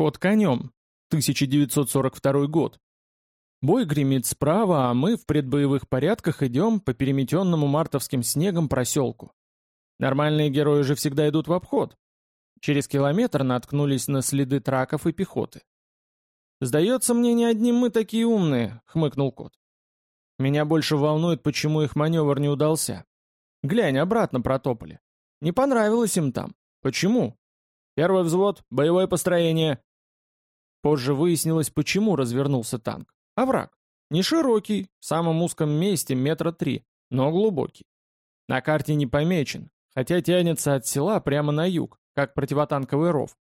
Ход конем. 1942 год. Бой гремит справа, а мы в предбоевых порядках идем по переметенному мартовским снегом проселку. Нормальные герои же всегда идут в обход. Через километр наткнулись на следы траков и пехоты. «Сдается мне, не одни мы такие умные», — хмыкнул кот. «Меня больше волнует, почему их маневр не удался. Глянь, обратно протопали. Не понравилось им там. Почему? Первый взвод, боевое построение». Позже выяснилось, почему развернулся танк. Овраг. Не широкий, в самом узком месте метра три, но глубокий. На карте не помечен, хотя тянется от села прямо на юг, как противотанковый ров.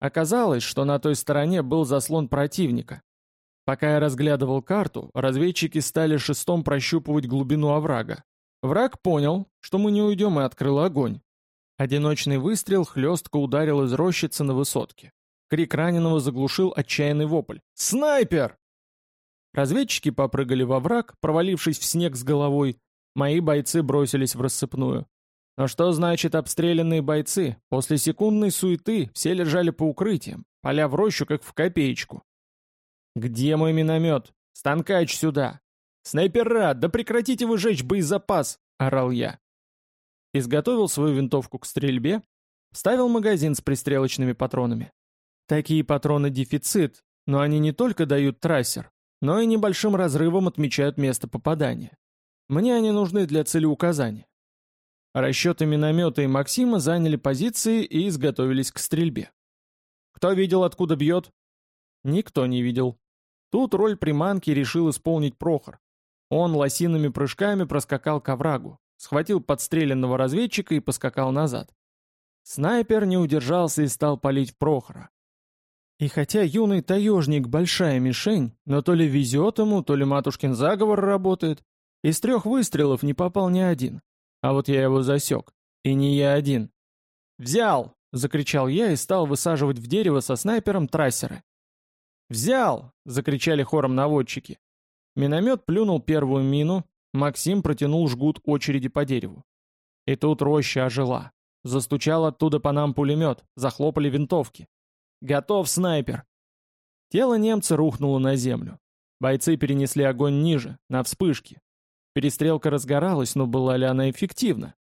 Оказалось, что на той стороне был заслон противника. Пока я разглядывал карту, разведчики стали шестом прощупывать глубину оврага. Враг понял, что мы не уйдем и открыл огонь. Одиночный выстрел хлестко ударил из рощицы на высотке. Крик раненого заглушил отчаянный вопль. «Снайпер!» Разведчики попрыгали во враг, провалившись в снег с головой. Мои бойцы бросились в рассыпную. Но что значит обстрелянные бойцы? После секундной суеты все лежали по укрытиям, поля в рощу, как в копеечку. «Где мой миномет? Станкач сюда!» «Снайпера, да прекратите вы жечь боезапас!» — орал я. Изготовил свою винтовку к стрельбе, вставил магазин с пристрелочными патронами. Такие патроны дефицит, но они не только дают трассер, но и небольшим разрывом отмечают место попадания. Мне они нужны для целеуказания. Расчеты миномета и Максима заняли позиции и изготовились к стрельбе. Кто видел, откуда бьет? Никто не видел. Тут роль приманки решил исполнить Прохор. Он лосиными прыжками проскакал к оврагу, схватил подстреленного разведчика и поскакал назад. Снайпер не удержался и стал палить в Прохора. И хотя юный таежник большая мишень, но то ли везет ему, то ли матушкин заговор работает, из трех выстрелов не попал ни один. А вот я его засек. И не я один. «Взял!» — закричал я и стал высаживать в дерево со снайпером трассеры. «Взял!» — закричали хором наводчики. Миномет плюнул первую мину, Максим протянул жгут очереди по дереву. И тут роща ожила. Застучал оттуда по нам пулемет, захлопали винтовки. Готов, снайпер!» Тело немца рухнуло на землю. Бойцы перенесли огонь ниже, на вспышки. Перестрелка разгоралась, но была ли она эффективна?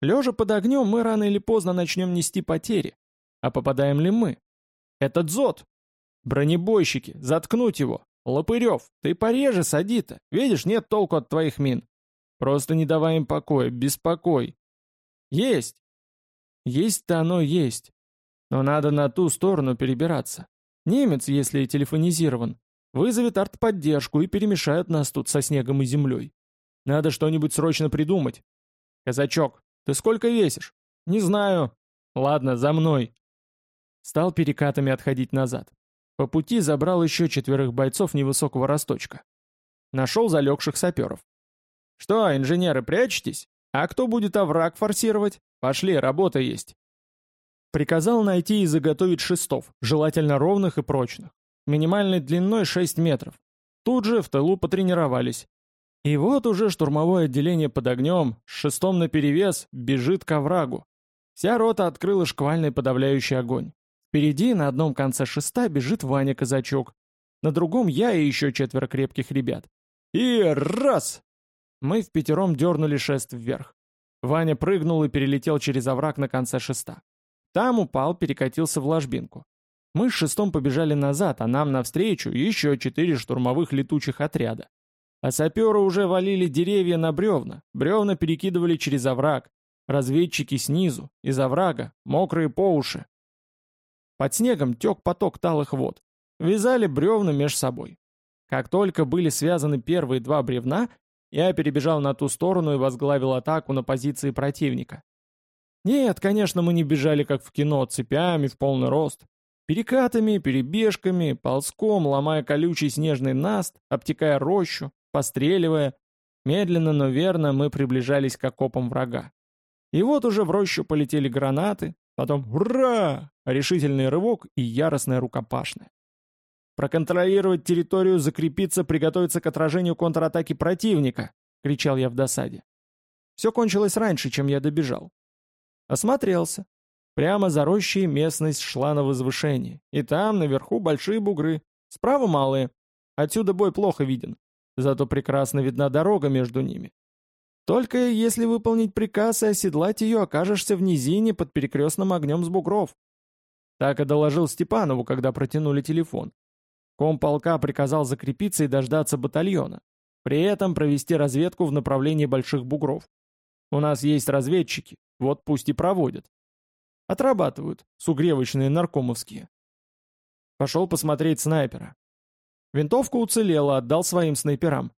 Лежа под огнем, мы рано или поздно начнем нести потери. А попадаем ли мы? Это дзот! Бронебойщики, заткнуть его! Лопырев, ты пореже сади-то, видишь, нет толку от твоих мин. Просто не давай им покоя, беспокой. Есть! Есть-то оно есть. Но надо на ту сторону перебираться. Немец, если и телефонизирован, вызовет артподдержку и перемешает нас тут со снегом и землей. Надо что-нибудь срочно придумать. Казачок, ты сколько весишь? Не знаю. Ладно, за мной. Стал перекатами отходить назад. По пути забрал еще четверых бойцов невысокого росточка. Нашел залегших саперов. Что, инженеры, прячетесь? А кто будет овраг форсировать? Пошли, работа есть. Приказал найти и заготовить шестов, желательно ровных и прочных. Минимальной длиной 6 метров. Тут же в тылу потренировались. И вот уже штурмовое отделение под огнем, с шестом наперевес, бежит к оврагу. Вся рота открыла шквальный подавляющий огонь. Впереди на одном конце шеста бежит Ваня Казачок. На другом я и еще четверо крепких ребят. И раз! Мы в пятером дернули шест вверх. Ваня прыгнул и перелетел через овраг на конце шеста. Там упал, перекатился в ложбинку. Мы с шестом побежали назад, а нам навстречу еще четыре штурмовых летучих отряда. А саперы уже валили деревья на бревна, бревна перекидывали через овраг, разведчики снизу, из оврага, мокрые по уши. Под снегом тек поток талых вод. Вязали бревна меж собой. Как только были связаны первые два бревна, я перебежал на ту сторону и возглавил атаку на позиции противника. Нет, конечно, мы не бежали, как в кино, цепями в полный рост. Перекатами, перебежками, ползком, ломая колючий снежный наст, обтекая рощу, постреливая. Медленно, но верно мы приближались к окопам врага. И вот уже в рощу полетели гранаты, потом «Ура!» решительный рывок и яростная рукопашная. «Проконтролировать территорию, закрепиться, приготовиться к отражению контратаки противника!» — кричал я в досаде. Все кончилось раньше, чем я добежал. Осмотрелся. Прямо за рощей местность шла на возвышение, и там, наверху, большие бугры, справа малые. Отсюда бой плохо виден, зато прекрасно видна дорога между ними. Только если выполнить приказ и оседлать ее, окажешься в низине под перекрестным огнем с бугров. Так и доложил Степанову, когда протянули телефон. Комполка приказал закрепиться и дождаться батальона. При этом провести разведку в направлении больших бугров. У нас есть разведчики, вот пусть и проводят. Отрабатывают, сугревочные наркомовские. Пошел посмотреть снайпера. Винтовка уцелела, отдал своим снайперам.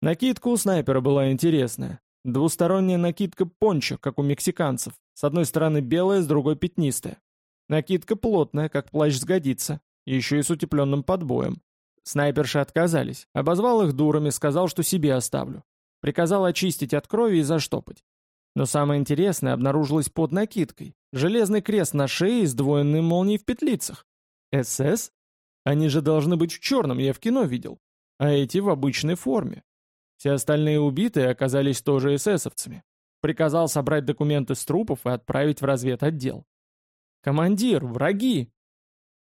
Накидка у снайпера была интересная. Двусторонняя накидка пончо, как у мексиканцев. С одной стороны белая, с другой пятнистая. Накидка плотная, как плащ сгодится. Еще и с утепленным подбоем. Снайперши отказались. Обозвал их дурами, сказал, что себе оставлю. Приказал очистить от крови и заштопать. Но самое интересное обнаружилось под накидкой. Железный крест на шее и сдвоенные молнии в петлицах. СС? Они же должны быть в черном, я в кино видел. А эти в обычной форме. Все остальные убитые оказались тоже эсэсовцами. Приказал собрать документы с трупов и отправить в разведотдел. «Командир, враги!»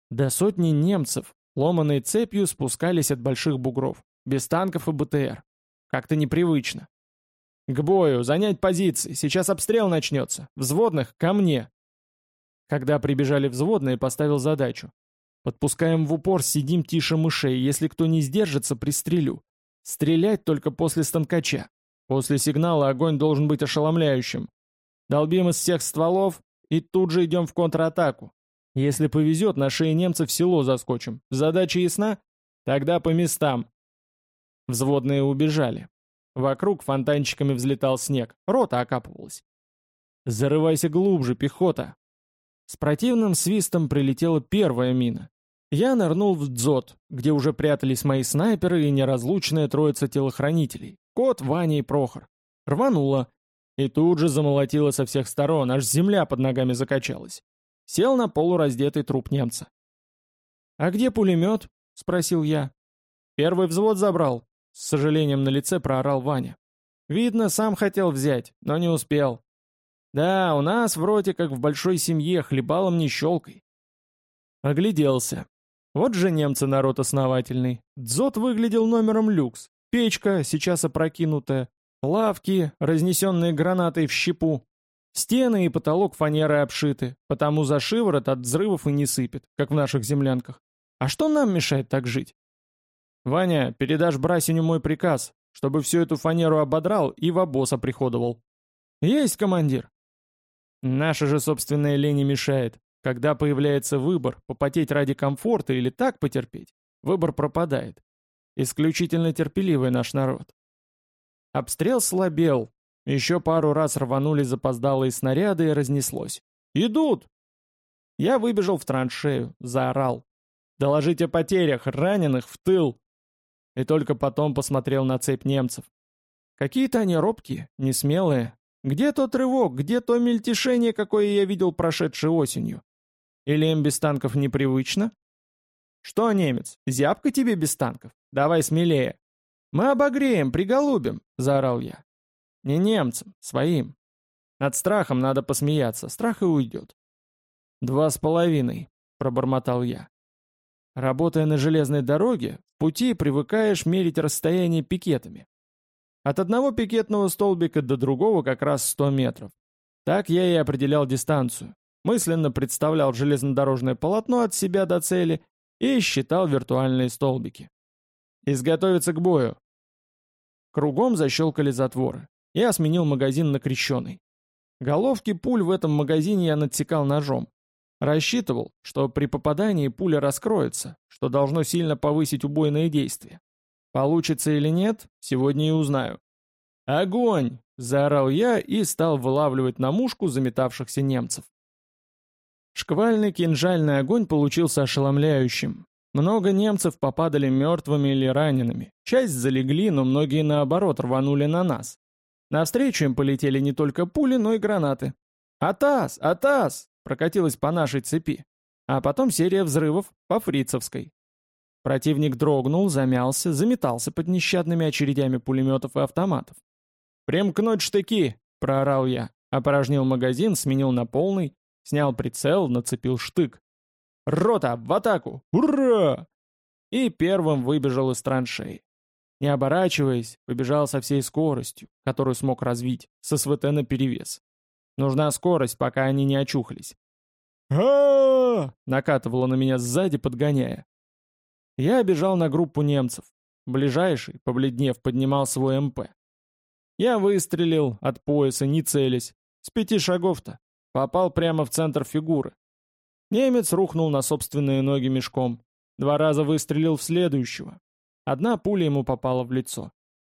До сотни немцев, ломаной цепью, спускались от больших бугров, без танков и БТР. Как-то непривычно. «К бою! Занять позиции! Сейчас обстрел начнется! Взводных, ко мне!» Когда прибежали взводные, поставил задачу. Подпускаем в упор, сидим тише мышей, если кто не сдержится, пристрелю. Стрелять только после станкача. После сигнала огонь должен быть ошеломляющим. Долбим из всех стволов и тут же идем в контратаку. Если повезет, на шее немцев село заскочим. Задача ясна? Тогда по местам. Взводные убежали. Вокруг фонтанчиками взлетал снег. Рота окапывалась. «Зарывайся глубже, пехота!» С противным свистом прилетела первая мина. Я нырнул в дзот, где уже прятались мои снайперы и неразлучная троица телохранителей. Кот, Ваня и Прохор. Рвануло. И тут же замолотило со всех сторон, аж земля под ногами закачалась. Сел на полураздетый труп немца. «А где пулемет?» — спросил я. «Первый взвод забрал», — с сожалением на лице проорал Ваня. «Видно, сам хотел взять, но не успел. Да, у нас в роте, как в большой семье, хлебалом не щелкай». Огляделся. Вот же немцы народ основательный. Дзот выглядел номером люкс. Печка, сейчас опрокинутая. Лавки, разнесенные гранатой в щепу. Стены и потолок фанерой обшиты, потому за шиворот от взрывов и не сыпет, как в наших землянках. А что нам мешает так жить? Ваня, передашь Брасиню мой приказ, чтобы всю эту фанеру ободрал и в обоз приходовал. Есть, командир. Наша же собственная лень мешает. Когда появляется выбор, попотеть ради комфорта или так потерпеть, выбор пропадает. Исключительно терпеливый наш народ. Обстрел слабел. Еще пару раз рванули запоздалые снаряды и разнеслось. «Идут!» Я выбежал в траншею, заорал. «Доложить о потерях, раненых, в тыл!» И только потом посмотрел на цепь немцев. Какие-то они робкие, несмелые. Где тот рывок, где то мельтешение, какое я видел прошедшей осенью? Или им без танков непривычно? Что, немец, зябко тебе без танков? Давай смелее. Мы обогреем, приголубим, заорал я. Не немцам, своим. Над страхом надо посмеяться, страх и уйдет. Два с половиной, пробормотал я. Работая на железной дороге, в пути привыкаешь мерить расстояние пикетами. От одного пикетного столбика до другого как раз 100 метров. Так я и определял дистанцию мысленно представлял железнодорожное полотно от себя до цели и считал виртуальные столбики. «Изготовиться к бою!» Кругом защелкали затворы. Я сменил магазин на крещеный. Головки пуль в этом магазине я надсекал ножом. Рассчитывал, что при попадании пуля раскроется, что должно сильно повысить убойное действие. Получится или нет, сегодня и узнаю. «Огонь!» — заорал я и стал вылавливать на мушку заметавшихся немцев. Шквальный кинжальный огонь получился ошеломляющим. Много немцев попадали мертвыми или ранеными. Часть залегли, но многие наоборот рванули на нас. Навстречу им полетели не только пули, но и гранаты. «Атас! Атас!» Прокатилась по нашей цепи. А потом серия взрывов по фрицевской. Противник дрогнул, замялся, заметался под нещадными очередями пулеметов и автоматов. «Примкнуть штыки!» — проорал я. Опорожнил магазин, сменил на полный, снял прицел, нацепил штык. «Рота, в атаку! Ура!» И первым выбежал из траншеи. Не оборачиваясь, побежал со всей скоростью, которую смог развить, со СВТ наперевес. Нужна скорость, пока они не очухались. а накатывало на меня сзади, подгоняя. Я бежал на группу немцев. Ближайший, побледнев, поднимал свой МП. Я выстрелил от пояса, не целясь. С пяти шагов-то. Попал прямо в центр фигуры. Немец рухнул на собственные ноги мешком. Два раза выстрелил в следующего. Одна пуля ему попала в лицо.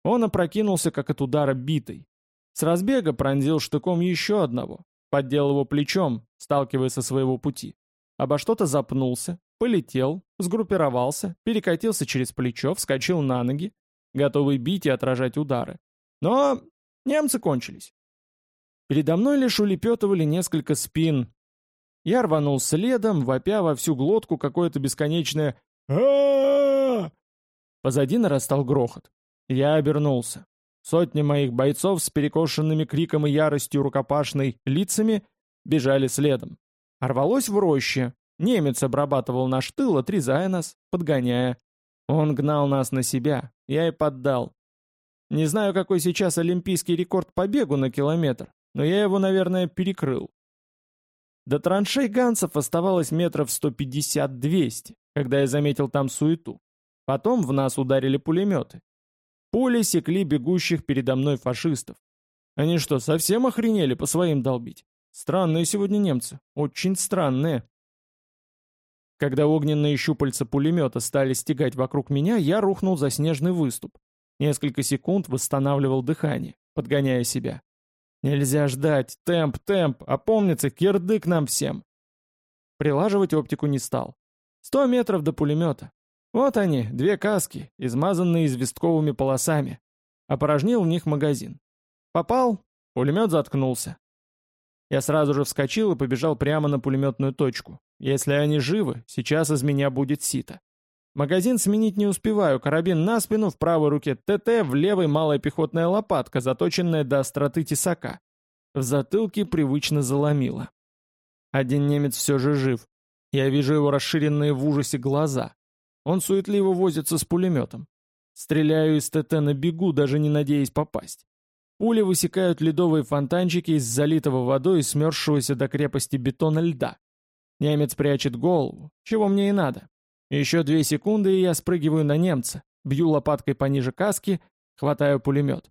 Он опрокинулся, как от удара битой. С разбега пронзил штыком еще одного. Поддел его плечом, сталкивая со своего пути. Обо что-то запнулся, полетел, сгруппировался, перекатился через плечо, вскочил на ноги, готовый бить и отражать удары. Но немцы кончились. Передо мной лишь улепетывали несколько спин. Я рванул следом, вопя во всю глотку какое-то бесконечное а Позади нарастал грохот. Я обернулся. Сотни моих бойцов с перекошенными криком и яростью рукопашной лицами бежали следом. Орвалось в роще. Немец обрабатывал наш тыл, отрезая нас, подгоняя. Он гнал нас на себя. Я и поддал. Не знаю, какой сейчас олимпийский рекорд по бегу на километр, но я его, наверное, перекрыл. До траншей ганцев оставалось метров 150-200, когда я заметил там суету. Потом в нас ударили пулеметы. Пули секли бегущих передо мной фашистов. Они что, совсем охренели по своим долбить? Странные сегодня немцы, очень странные. Когда огненные щупальца пулемета стали стегать вокруг меня, я рухнул за снежный выступ. Несколько секунд восстанавливал дыхание, подгоняя себя. Нельзя ждать, темп, темп, опомнится, кирдык нам всем. Прилаживать оптику не стал. Сто метров до пулемета. Вот они, две каски, измазанные известковыми полосами. Опорожнил в них магазин. Попал, пулемет заткнулся. Я сразу же вскочил и побежал прямо на пулеметную точку. Если они живы, сейчас из меня будет сито. Магазин сменить не успеваю, карабин на спину, в правой руке ТТ, в левой малая пехотная лопатка, заточенная до остроты тесака. В затылке привычно заломило. Один немец все же жив. Я вижу его расширенные в ужасе глаза. Он суетливо возится с пулеметом. Стреляю из ТТ на бегу, даже не надеясь попасть. Пули высекают ледовые фонтанчики из залитого водой и смерзшегося до крепости бетона льда. Немец прячет голову, чего мне и надо. Еще две секунды, и я спрыгиваю на немца, бью лопаткой пониже каски, хватаю пулемет.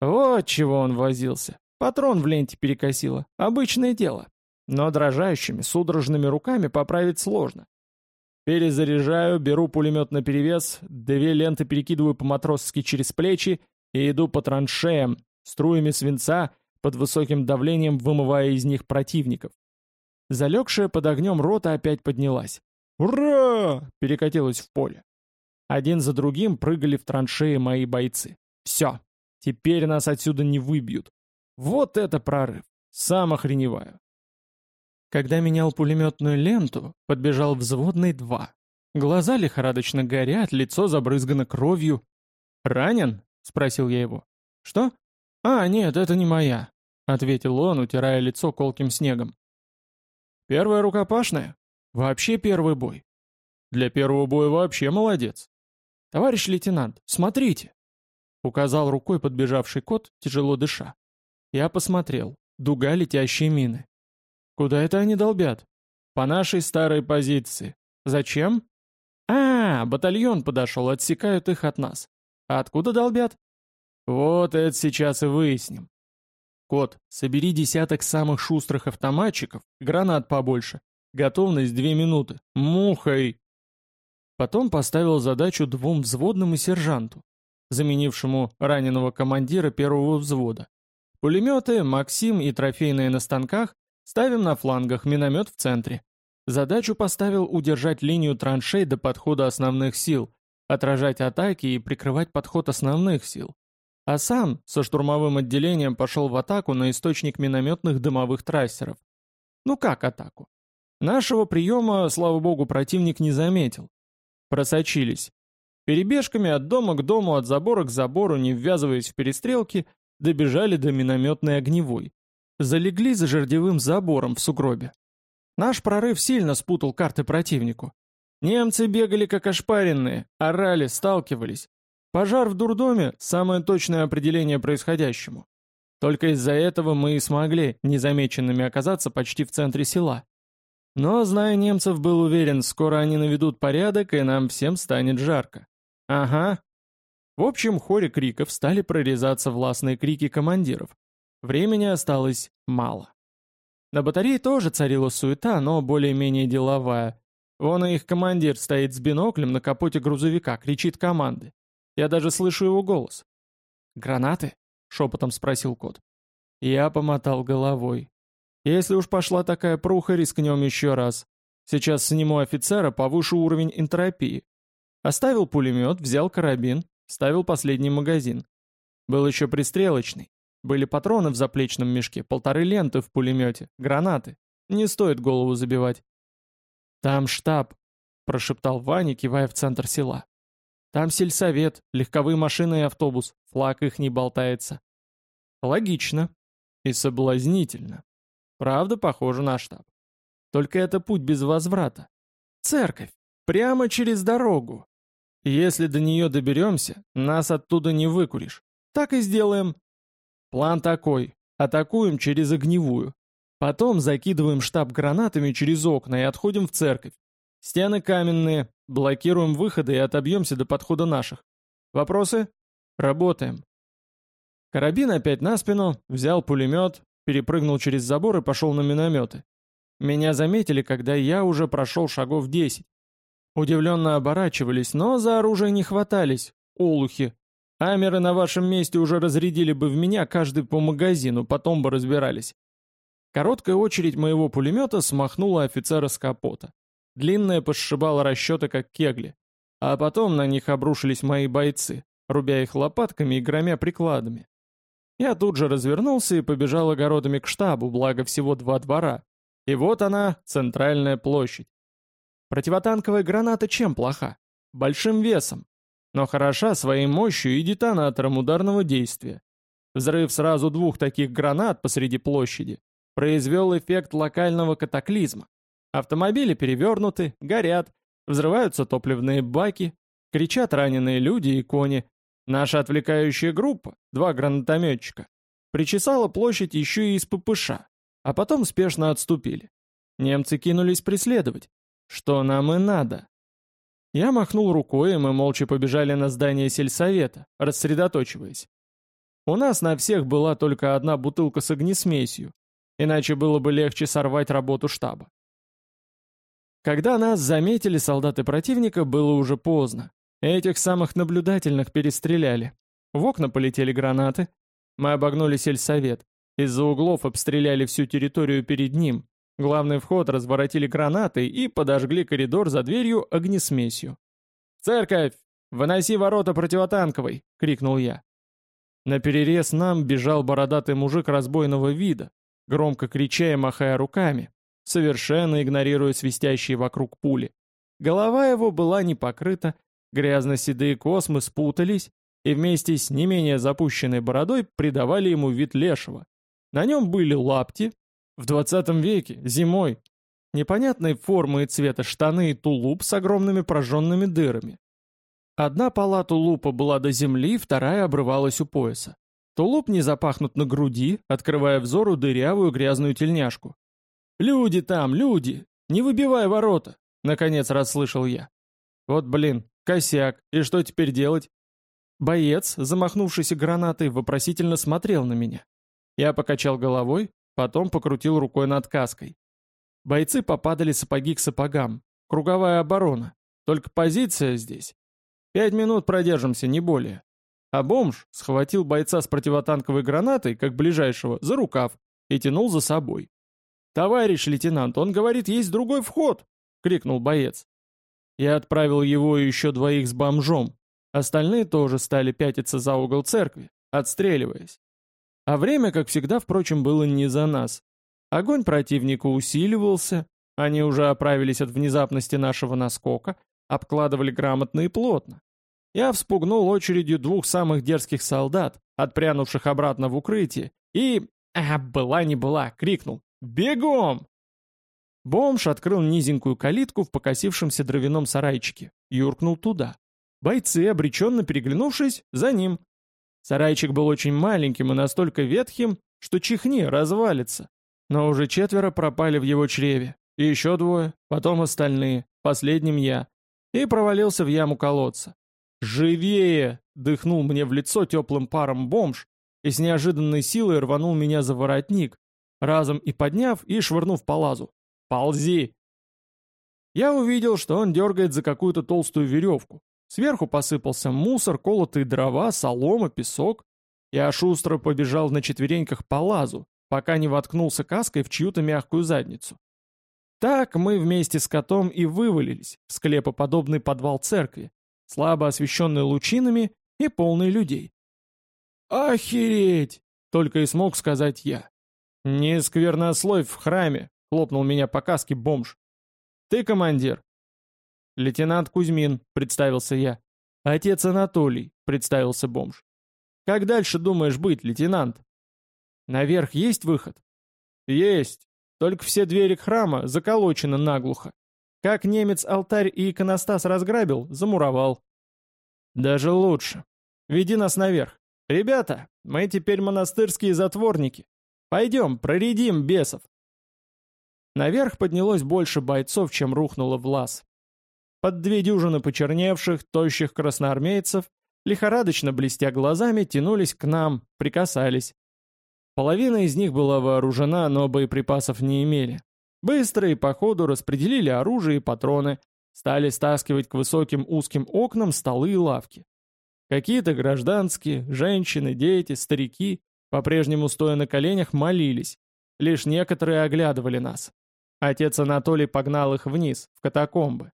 Вот чего он возился. Патрон в ленте перекосило. Обычное дело. Но дрожащими, судорожными руками поправить сложно. Перезаряжаю, беру пулемет на перевес, две ленты перекидываю по-матросски через плечи и иду по траншеям, струями свинца, под высоким давлением вымывая из них противников. Залегшая под огнем рота опять поднялась. «Ура!» — перекатилась в поле. Один за другим прыгали в траншеи мои бойцы. Все, теперь нас отсюда не выбьют. Вот это прорыв! Сам охреневаю. Когда менял пулеметную ленту, подбежал взводный два. Глаза лихорадочно горят, лицо забрызгано кровью. «Ранен?» — спросил я его. «Что?» «А, нет, это не моя», — ответил он, утирая лицо колким снегом. «Первая рукопашная?» Вообще первый бой. Для первого боя вообще молодец. Товарищ лейтенант, смотрите. Указал рукой подбежавший кот, тяжело дыша. Я посмотрел. Дуга летящие мины. Куда это они долбят? По нашей старой позиции. Зачем? А, батальон подошел, отсекают их от нас. А откуда долбят? Вот это сейчас и выясним. Кот, собери десяток самых шустрых автоматчиков, гранат побольше, Готовность две минуты. Мухой!» Потом поставил задачу двум взводным и сержанту, заменившему раненого командира первого взвода. Пулеметы, Максим и трофейные на станках ставим на флангах, миномет в центре. Задачу поставил удержать линию траншей до подхода основных сил, отражать атаки и прикрывать подход основных сил. А сам со штурмовым отделением пошел в атаку на источник минометных дымовых трассеров. Ну как атаку? Нашего приема, слава богу, противник не заметил. Просочились. Перебежками от дома к дому, от забора к забору, не ввязываясь в перестрелки, добежали до минометной огневой. Залегли за жердевым забором в сугробе. Наш прорыв сильно спутал карты противнику. Немцы бегали как ошпаренные, орали, сталкивались. Пожар в дурдоме – самое точное определение происходящему. Только из-за этого мы и смогли незамеченными оказаться почти в центре села. Но, зная немцев, был уверен, скоро они наведут порядок, и нам всем станет жарко. Ага. В общем хоре криков стали прорезаться властные крики командиров. Времени осталось мало. На батарее тоже царила суета, но более-менее деловая. Вон и их командир стоит с биноклем на капоте грузовика, кричит команды. Я даже слышу его голос. «Гранаты?» — шепотом спросил кот. Я помотал головой. Если уж пошла такая пруха, рискнем еще раз. Сейчас сниму офицера, повышу уровень энтропии. Оставил пулемет, взял карабин, ставил последний магазин. Был еще пристрелочный. Были патроны в заплечном мешке, полторы ленты в пулемете, гранаты. Не стоит голову забивать. «Там штаб», — прошептал Ваня, кивая в центр села. «Там сельсовет, легковые машины и автобус, флаг их не болтается». Логично. И соблазнительно. Правда, похоже на штаб. Только это путь без возврата. Церковь. Прямо через дорогу. Если до нее доберемся, нас оттуда не выкуришь. Так и сделаем. План такой. Атакуем через огневую. Потом закидываем штаб гранатами через окна и отходим в церковь. Стены каменные, блокируем выходы и отобьемся до подхода наших. Вопросы? Работаем. Карабин опять на спину, взял пулемет, перепрыгнул через забор и пошел на минометы. Меня заметили, когда я уже прошел шагов 10. Удивленно оборачивались, но за оружие не хватались, олухи. Амеры на вашем месте уже разрядили бы в меня каждый по магазину, потом бы разбирались. Короткая очередь моего пулемета смахнула офицера с капота. Длинная посшибала расчеты, как кегли. А потом на них обрушились мои бойцы, рубя их лопатками и громя прикладами. Я тут же развернулся и побежал огородами к штабу, благо всего два двора. И вот она, центральная площадь. Противотанковая граната чем плоха? Большим весом. Но хороша своей мощью и детонатором ударного действия. Взрыв сразу двух таких гранат посреди площади произвел эффект локального катаклизма. Автомобили перевернуты, горят, взрываются топливные баки, кричат раненые люди и кони. Наша отвлекающая группа, два гранатометчика, причесала площадь еще и из ППШ, а потом спешно отступили. Немцы кинулись преследовать. Что нам и надо. Я махнул рукой, и мы молча побежали на здание сельсовета, рассредоточиваясь. У нас на всех была только одна бутылка с огнесмесью, Иначе было бы легче сорвать работу штаба. Когда нас заметили солдаты противника, было уже поздно. Этих самых наблюдательных перестреляли. В окна полетели гранаты. Мы обогнули сельсовет. Из-за углов обстреляли всю территорию перед ним. Главный вход разворотили гранаты и подожгли коридор за дверью огнесмесью. «Церковь! Выноси ворота противотанковой!» — крикнул я. На перерез нам бежал бородатый мужик разбойного вида, громко крича и махая руками, совершенно игнорируя свистящие вокруг пули. Голова его была не покрыта, грязно-седые космы спутались и вместе с не менее запущенной бородой придавали ему вид лешего. На нем были лапти, в 20 веке, зимой, непонятной формы и цвета штаны и тулуп с огромными прожженными дырами. Одна пола тулупа была до земли, вторая обрывалась у пояса. Тулуп не запахнут на груди, открывая взору дырявую грязную тельняшку. «Люди там, люди! Не выбивай ворота!» Наконец расслышал я. «Вот блин, косяк, и что теперь делать?» Боец, замахнувшийся гранатой, вопросительно смотрел на меня. Я покачал головой, потом покрутил рукой над каской. Бойцы попадали сапоги к сапогам. Круговая оборона. Только позиция здесь. Пять минут продержимся, не более. А бомж схватил бойца с противотанковой гранатой, как ближайшего, за рукав и тянул за собой. «Товарищ лейтенант, он говорит, есть другой вход!» — крикнул боец. Я отправил его и еще двоих с бомжом. Остальные тоже стали пятиться за угол церкви, отстреливаясь. А время, как всегда, впрочем, было не за нас. Огонь противника усиливался, они уже оправились от внезапности нашего наскока, обкладывали грамотно и плотно. Я вспугнул очередью двух самых дерзких солдат, отпрянувших обратно в укрытие, и А, была не была, крикнул. «Бегом!» Бомж открыл низенькую калитку в покосившемся дровяном сарайчике. Юркнул туда. Бойцы, обреченно переглянувшись, за ним. Сарайчик был очень маленьким и настолько ветхим, что чихни, развалится. Но уже четверо пропали в его чреве. И еще двое, потом остальные, последним я. И провалился в яму колодца. «Живее!» — дыхнул мне в лицо теплым паром бомж и с неожиданной силой рванул меня за воротник, разом и подняв, и швырнув по лазу. «Ползи!» Я увидел, что он дергает за какую-то толстую веревку. Сверху посыпался мусор, колотые дрова, солома, песок. Я шустро побежал на четвереньках по лазу, пока не воткнулся каской в чью-то мягкую задницу. Так мы вместе с котом и вывалились в склепоподобный подвал церкви, слабо освещенный лучинами и полный людей. «Охереть!» — только и смог сказать я. «Не сквернословь в храме!» — хлопнул меня по каске бомж. «Ты командир?» «Лейтенант Кузьмин», — представился я. «Отец Анатолий», — представился бомж. «Как дальше думаешь быть, лейтенант?» «Наверх есть выход?» «Есть. Только все двери храма заколочены наглухо. Как немец алтарь и иконостас разграбил, замуровал». «Даже лучше. Веди нас наверх. Ребята, мы теперь монастырские затворники. Пойдем, проредим бесов». Наверх поднялось больше бойцов, чем рухнуло в лаз. Под две дюжины почерневших, тощих красноармейцев, лихорадочно блестя глазами, тянулись к нам, прикасались. Половина из них была вооружена, но боеприпасов не имели. Быстро и по ходу распределили оружие и патроны, стали стаскивать к высоким узким окнам столы и лавки. Какие-то гражданские, женщины, дети, старики, по-прежнему стоя на коленях, молились. Лишь некоторые оглядывали нас. Отец Анатолий погнал их вниз, в катакомбы.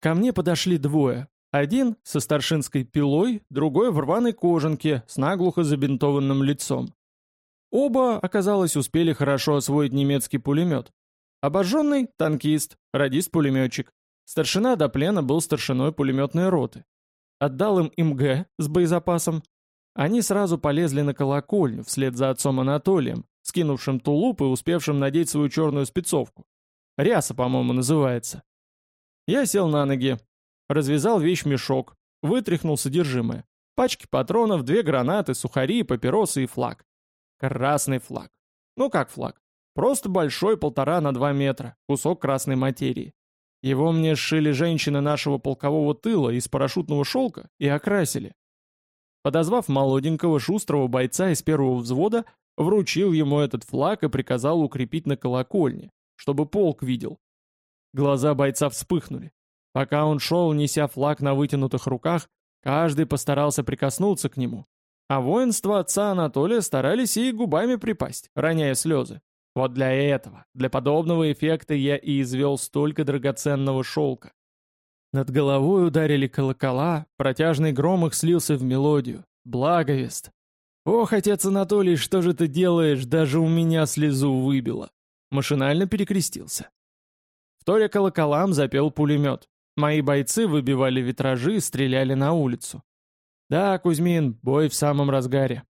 Ко мне подошли двое. Один со старшинской пилой, другой в рваной кожанке с наглухо забинтованным лицом. Оба, оказалось, успели хорошо освоить немецкий пулемет. Обожженный — танкист, радист-пулеметчик. Старшина до плена был старшиной пулеметной роты. Отдал им МГ с боезапасом. Они сразу полезли на колокольню вслед за отцом Анатолием, скинувшим тулуп и успевшим надеть свою черную спецовку. Ряса, по-моему, называется. Я сел на ноги, развязал вещмешок, вытряхнул содержимое. Пачки патронов, две гранаты, сухари, папиросы и флаг. Красный флаг. Ну как флаг? Просто большой полтора на два метра, кусок красной материи. Его мне сшили женщины нашего полкового тыла из парашютного шелка и окрасили. Подозвав молоденького шустрого бойца из первого взвода, вручил ему этот флаг и приказал укрепить на колокольне, чтобы полк видел. Глаза бойца вспыхнули. Пока он шел, неся флаг на вытянутых руках, каждый постарался прикоснуться к нему. А воинство отца Анатолия старались и губами припасть, роняя слезы. Вот для этого, для подобного эффекта я и извел столько драгоценного шелка. Над головой ударили колокола, протяжный гром их слился в мелодию. Благовест. Ох, отец Анатолий, что же ты делаешь, даже у меня слезу выбило. Машинально перекрестился. Вторя колоколам запел пулемет. Мои бойцы выбивали витражи и стреляли на улицу. Да, Кузьмин, бой в самом разгаре.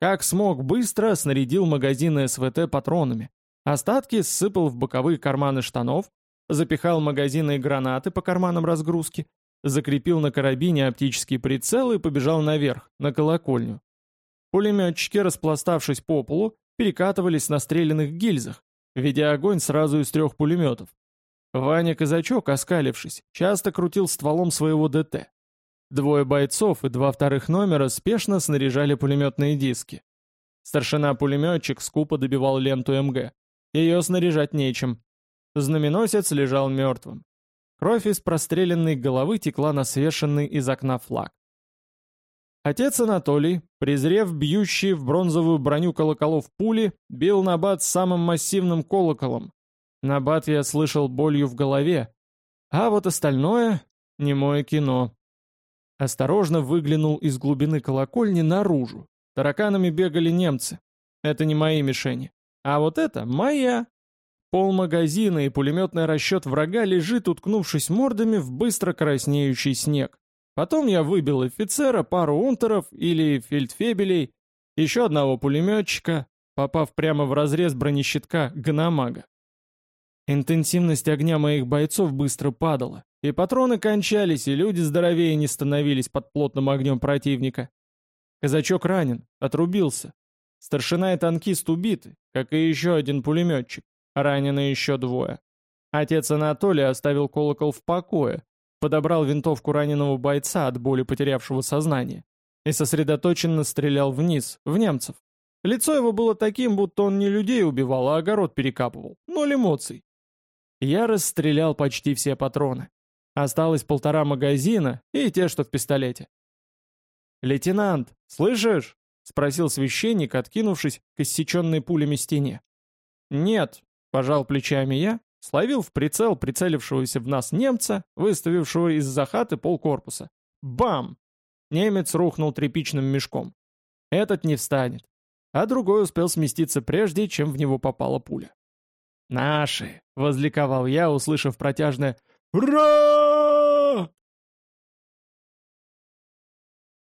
Как смог, быстро снарядил магазины СВТ патронами. Остатки ссыпал в боковые карманы штанов, запихал магазины и гранаты по карманам разгрузки, закрепил на карабине оптический прицел и побежал наверх, на колокольню. Пулеметчики, распластавшись по полу, перекатывались на стрелянных гильзах, ведя огонь сразу из трех пулеметов. Ваня Казачок, оскалившись, часто крутил стволом своего ДТ. Двое бойцов и два вторых номера спешно снаряжали пулеметные диски. Старшина-пулеметчик скупо добивал ленту МГ. Ее снаряжать нечем. Знаменосец лежал мертвым. Кровь из простреленной головы текла на свешенный из окна флаг. Отец Анатолий, презрев бьющие в бронзовую броню колоколов пули, бил на бат самым массивным колоколом, Набат я слышал болью в голове, а вот остальное — немое кино. Осторожно выглянул из глубины колокольни наружу. Тараканами бегали немцы. Это не мои мишени. А вот это моя. Пол магазина и пулеметный расчет врага лежит, уткнувшись мордами в быстро краснеющий снег. Потом я выбил офицера, пару унтеров или фельдфебелей, еще одного пулеметчика, попав прямо в разрез бронещитка гномага. Интенсивность огня моих бойцов быстро падала, и патроны кончались, и люди здоровее не становились под плотным огнем противника. Казачок ранен, отрубился. Старшина и танкист убиты, как и еще один пулеметчик. Ранены еще двое. Отец Анатолий оставил колокол в покое, подобрал винтовку раненого бойца от боли потерявшего сознание и сосредоточенно стрелял вниз, в немцев. Лицо его было таким, будто он не людей убивал, а огород перекапывал. Ноль эмоций. Я расстрелял почти все патроны. Осталось полтора магазина и те, что в пистолете. «Лейтенант, слышишь?» — спросил священник, откинувшись к иссеченной пулями стене. «Нет», — пожал плечами я, словил в прицел прицелившегося в нас немца, выставившего из-за хаты полкорпуса. Бам! Немец рухнул тряпичным мешком. Этот не встанет. А другой успел сместиться прежде, чем в него попала пуля. «Наши!» — возликовал я, услышав протяжное «Ура!»